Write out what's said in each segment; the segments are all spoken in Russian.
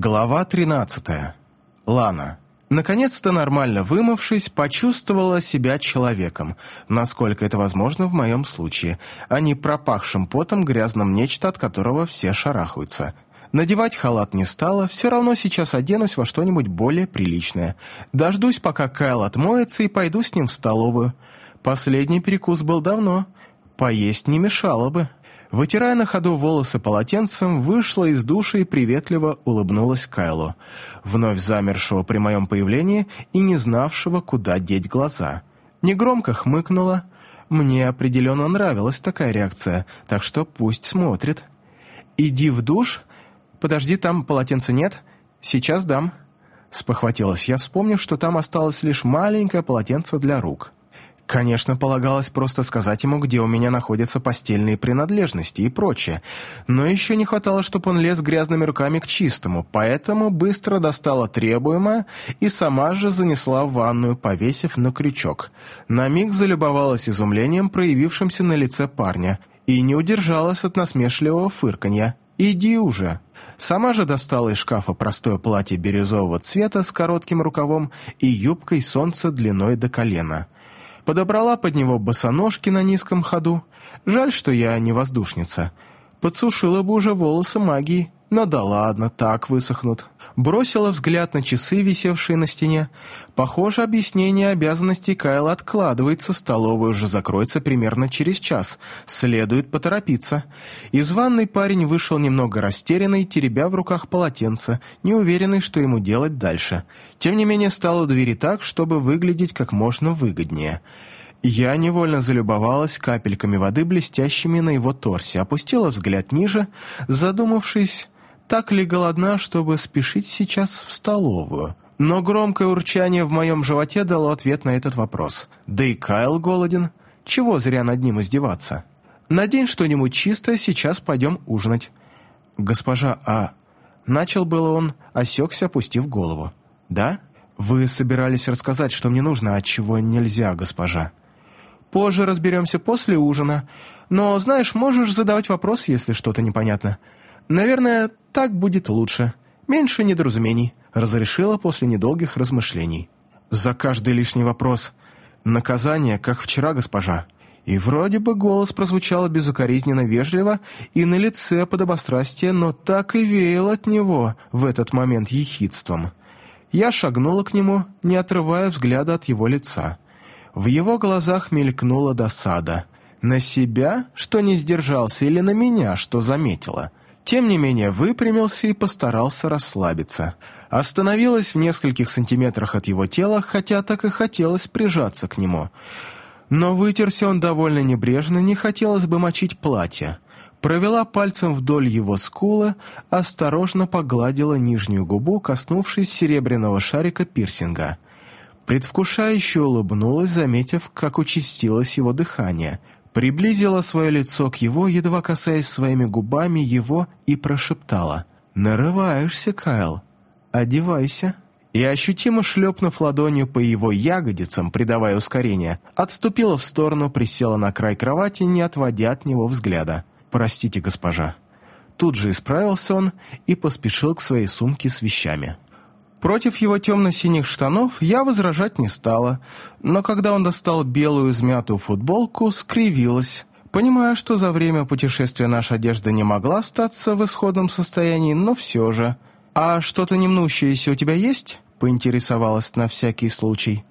Глава 13. Лана. Наконец-то, нормально вымывшись, почувствовала себя человеком, насколько это возможно в моем случае, а не пропахшим потом грязным нечто, от которого все шарахаются. Надевать халат не стала, все равно сейчас оденусь во что-нибудь более приличное. Дождусь, пока Кайл отмоется, и пойду с ним в столовую. Последний перекус был давно. Поесть не мешало бы. Вытирая на ходу волосы полотенцем, вышла из души и приветливо улыбнулась Кайлу, вновь замершего при моем появлении и не знавшего, куда деть глаза. Негромко хмыкнула. Мне определенно нравилась такая реакция, так что пусть смотрит. «Иди в душ. Подожди, там полотенца нет. Сейчас дам». Спохватилась я, вспомнив, что там осталось лишь маленькое полотенце для рук. Конечно, полагалось просто сказать ему, где у меня находятся постельные принадлежности и прочее, но еще не хватало, чтобы он лез грязными руками к чистому, поэтому быстро достала требуемое и сама же занесла в ванную, повесив на крючок. На миг залюбовалась изумлением, проявившимся на лице парня, и не удержалась от насмешливого фырканья. «Иди уже!» Сама же достала из шкафа простое платье бирюзового цвета с коротким рукавом и юбкой солнца длиной до колена – подобрала под него босоножки на низком ходу. Жаль, что я не воздушница. Подсушила бы уже волосы магии, но да ладно, так высохнут. Бросила взгляд на часы, висевшие на стене. Похоже, объяснение обязанностей Кайла откладывается, столовая уже закроется примерно через час. Следует поторопиться. Из ванной парень вышел немного растерянный, теребя в руках полотенце, неуверенный, что ему делать дальше. Тем не менее, стал у двери так, чтобы выглядеть как можно выгоднее. Я невольно залюбовалась капельками воды, блестящими на его торсе, опустила взгляд ниже, задумавшись, так ли голодна, чтобы спешить сейчас в столовую. Но громкое урчание в моем животе дало ответ на этот вопрос. Да и Кайл голоден. Чего зря над ним издеваться? Надень что-нибудь чистое, сейчас пойдем ужинать. Госпожа, а... Начал было он, осекся, опустив голову. «Да? Вы собирались рассказать, что мне нужно, а чего нельзя, госпожа?» Позже разберемся после ужина. Но, знаешь, можешь задавать вопрос, если что-то непонятно. Наверное, так будет лучше. Меньше недоразумений», — разрешила после недолгих размышлений. «За каждый лишний вопрос. Наказание, как вчера, госпожа». И вроде бы голос прозвучал безукоризненно вежливо, и на лице подобострастие, но так и веял от него в этот момент ехидством. Я шагнула к нему, не отрывая взгляда от его лица. В его глазах мелькнула досада. На себя, что не сдержался, или на меня, что заметила. Тем не менее, выпрямился и постарался расслабиться. Остановилась в нескольких сантиметрах от его тела, хотя так и хотелось прижаться к нему. Но вытерся он довольно небрежно, не хотелось бы мочить платье. Провела пальцем вдоль его скулы, осторожно погладила нижнюю губу, коснувшись серебряного шарика пирсинга. Предвкушающе улыбнулась, заметив, как участилось его дыхание. Приблизила свое лицо к его, едва касаясь своими губами его, и прошептала. «Нарываешься, Кайл. Одевайся». И, ощутимо шлепнув ладонью по его ягодицам, придавая ускорение, отступила в сторону, присела на край кровати, не отводя от него взгляда. «Простите, госпожа». Тут же исправился он и поспешил к своей сумке с вещами. Против его темно-синих штанов я возражать не стала, но когда он достал белую измятую футболку, скривилась. Понимая, что за время путешествия наша одежда не могла остаться в исходном состоянии, но все же. «А что-то немнущееся у тебя есть?» — поинтересовалась на всякий случай.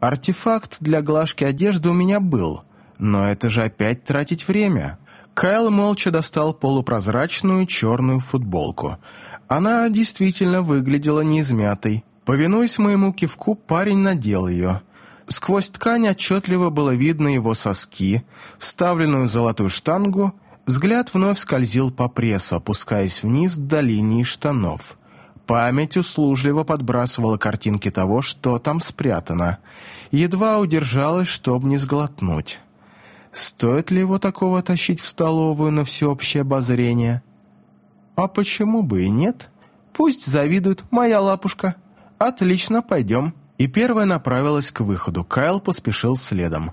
«Артефакт для глажки одежды у меня был, но это же опять тратить время». Кайл молча достал полупрозрачную черную футболку — она действительно выглядела неизмятой. Повинуясь моему кивку, парень надел ее. Сквозь ткань отчетливо было видно его соски, вставленную золотую штангу, взгляд вновь скользил по прессу, опускаясь вниз до линии штанов. Память услужливо подбрасывала картинки того, что там спрятано. Едва удержалась, чтобы не сглотнуть. Стоит ли его такого тащить в столовую на всеобщее обозрение? «А почему бы и нет? Пусть завидует моя лапушка. Отлично, пойдем». И первая направилась к выходу. Кайл поспешил следом.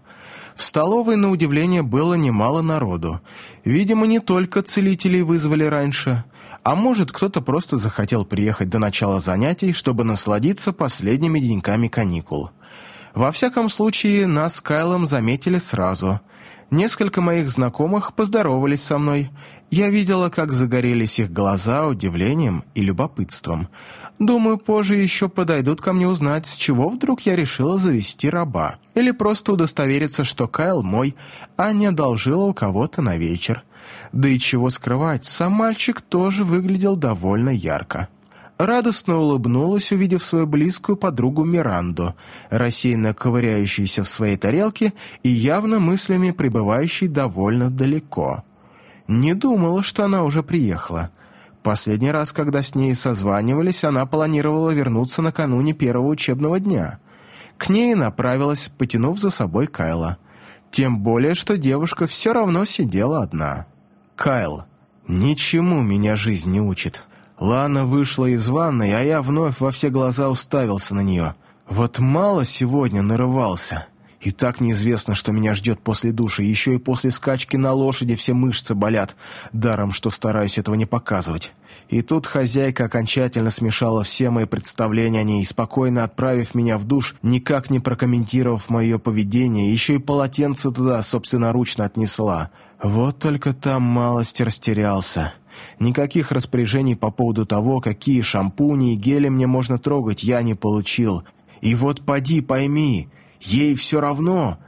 В столовой, на удивление, было немало народу. Видимо, не только целителей вызвали раньше. А может, кто-то просто захотел приехать до начала занятий, чтобы насладиться последними деньками каникул. Во всяком случае, нас с Кайлом заметили сразу. Несколько моих знакомых поздоровались со мной. Я видела, как загорелись их глаза удивлением и любопытством. Думаю, позже еще подойдут ко мне узнать, с чего вдруг я решила завести раба. Или просто удостовериться, что Кайл мой, а не одолжила у кого-то на вечер. Да и чего скрывать, сам мальчик тоже выглядел довольно ярко. Радостно улыбнулась, увидев свою близкую подругу Миранду, рассеянно ковыряющуюся в своей тарелке и явно мыслями пребывающей довольно далеко. Не думала, что она уже приехала. Последний раз, когда с ней созванивались, она планировала вернуться накануне первого учебного дня. К ней направилась, потянув за собой Кайла. Тем более, что девушка все равно сидела одна. «Кайл, ничему меня жизнь не учит». Лана вышла из ванной, а я вновь во все глаза уставился на нее. Вот мало сегодня нарывался. И так неизвестно, что меня ждет после души. Еще и после скачки на лошади все мышцы болят. Даром, что стараюсь этого не показывать. И тут хозяйка окончательно смешала все мои представления о ней, спокойно отправив меня в душ, никак не прокомментировав мое поведение, еще и полотенце туда собственноручно отнесла. Вот только там малость растерялся. Никаких распоряжений по поводу того, какие шампуни и гели мне можно трогать, я не получил. И вот поди пойми, ей все равно.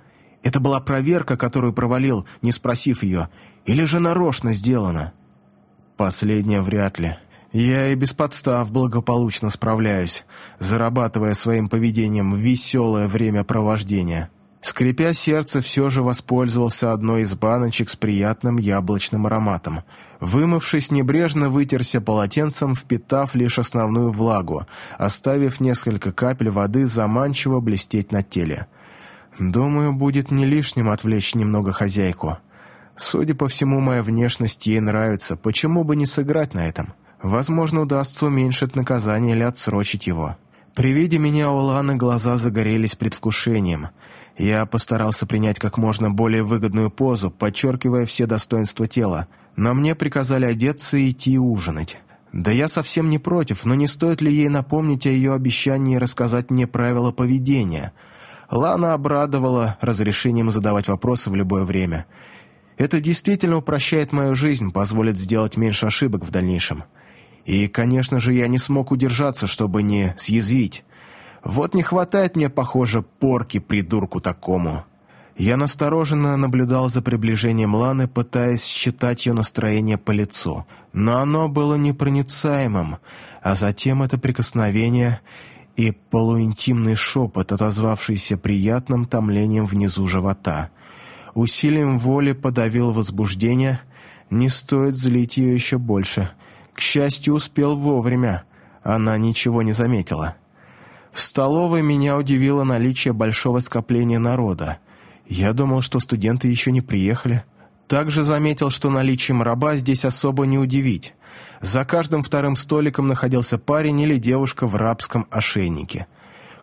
Это была проверка, которую провалил, не спросив ее, или же нарочно сделано. Последнее вряд ли. Я и без подстав благополучно справляюсь, зарабатывая своим поведением веселое времяпровождение. Скрипя сердце, все же воспользовался одной из баночек с приятным яблочным ароматом. Вымывшись, небрежно вытерся полотенцем, впитав лишь основную влагу, оставив несколько капель воды заманчиво блестеть на теле. Думаю, будет не лишним отвлечь немного хозяйку. Судя по всему, моя внешность ей нравится, почему бы не сыграть на этом? Возможно, удастся уменьшить наказание или отсрочить его. При виде меня у Ланы глаза загорелись предвкушением — я постарался принять как можно более выгодную позу, подчеркивая все достоинства тела, но мне приказали одеться и идти ужинать. Да я совсем не против, но не стоит ли ей напомнить о ее обещании рассказать мне правила поведения? Лана обрадовала разрешением задавать вопросы в любое время. Это действительно упрощает мою жизнь, позволит сделать меньше ошибок в дальнейшем. И, конечно же, я не смог удержаться, чтобы не съязвить. Вот не хватает мне, похоже, порки придурку такому. Я настороженно наблюдал за приближением Ланы, пытаясь считать ее настроение по лицу. Но оно было непроницаемым, а затем это прикосновение и полуинтимный шепот, отозвавшийся приятным томлением внизу живота. Усилием воли подавил возбуждение. Не стоит злить ее еще больше. К счастью, успел вовремя. Она ничего не заметила. В столовой меня удивило наличие большого скопления народа. Я думал, что студенты еще не приехали. Также заметил, что наличием раба здесь особо не удивить. За каждым вторым столиком находился парень или девушка в рабском ошейнике.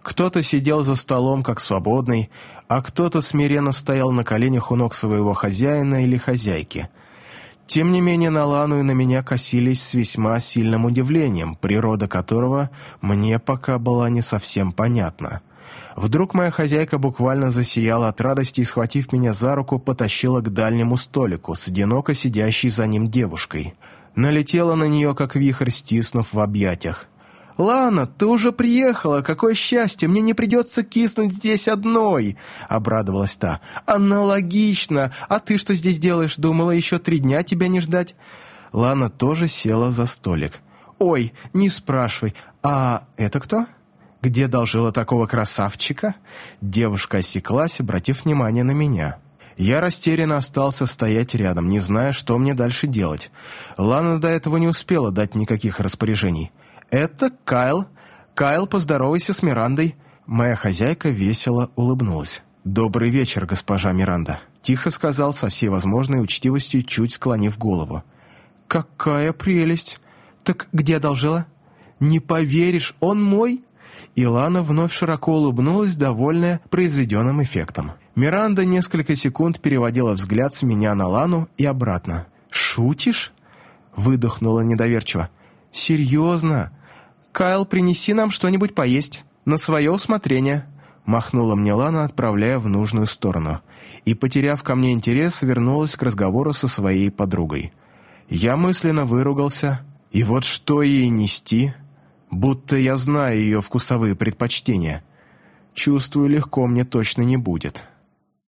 Кто-то сидел за столом как свободный, а кто-то смиренно стоял на коленях у ног своего хозяина или хозяйки – тем не менее, на Лану и на меня косились с весьма сильным удивлением, природа которого мне пока была не совсем понятна. Вдруг моя хозяйка буквально засияла от радости и, схватив меня за руку, потащила к дальнему столику с одиноко сидящей за ним девушкой. Налетела на нее, как вихрь, стиснув в объятиях. «Лана, ты уже приехала! Какое счастье! Мне не придется киснуть здесь одной!» — обрадовалась та. «Аналогично! А ты что здесь делаешь? Думала, еще три дня тебя не ждать?» Лана тоже села за столик. «Ой, не спрашивай. А это кто?» «Где должила такого красавчика?» Девушка осеклась, обратив внимание на меня. Я растерянно остался стоять рядом, не зная, что мне дальше делать. Лана до этого не успела дать никаких распоряжений. «Это Кайл. Кайл, поздоровайся с Мирандой». Моя хозяйка весело улыбнулась. «Добрый вечер, госпожа Миранда», — тихо сказал со всей возможной учтивостью, чуть склонив голову. «Какая прелесть! Так где одолжила?» «Не поверишь, он мой!» Илана вновь широко улыбнулась, довольная произведенным эффектом. Миранда несколько секунд переводила взгляд с меня на Лану и обратно. «Шутишь?» Выдохнула недоверчиво. «Серьезно? Кайл, принеси нам что-нибудь поесть. На свое усмотрение». Махнула мне Лана, отправляя в нужную сторону. И, потеряв ко мне интерес, вернулась к разговору со своей подругой. Я мысленно выругался. И вот что ей нести? Будто я знаю ее вкусовые предпочтения. Чувствую, легко мне точно не будет.